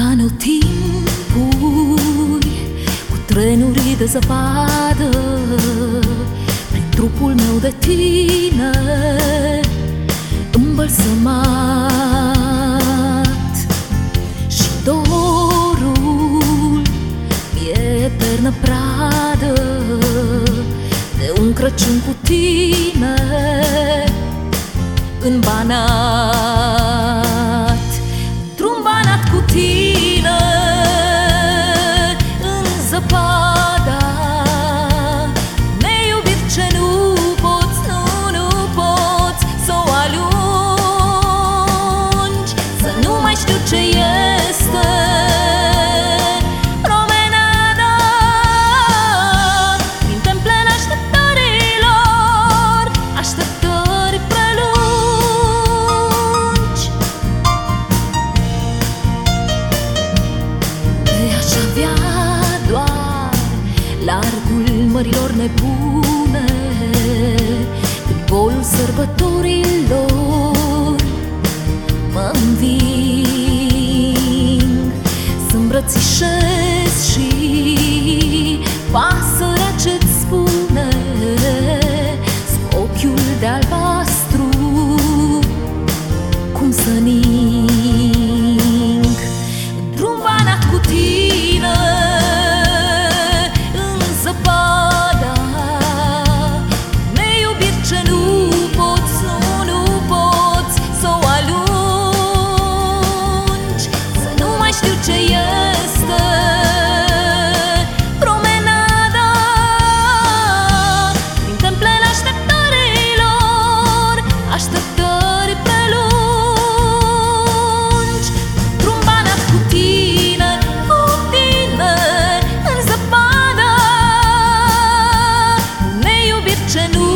Anotimpul cu trenuri de zăpadă Prin trupul meu de tine îmbălsămat. Și dorul e eternă pradă De un Crăciun cu tine în banat Largul mărilor nebune În golul sărbătorilor. Mă înving Să îmbrățișez și Pasărea ce-ți spune Sub ochiul de albastru Cum să ning Drum banat cu tine Ce nu poți, nu, nu poți să o alungi. Să nu mai știu ce este promenada Prin templele așteptărilor Așteptări prelungi. Într-un banat cu tine, cu tine În zăpadă. Ne iubiri ce nu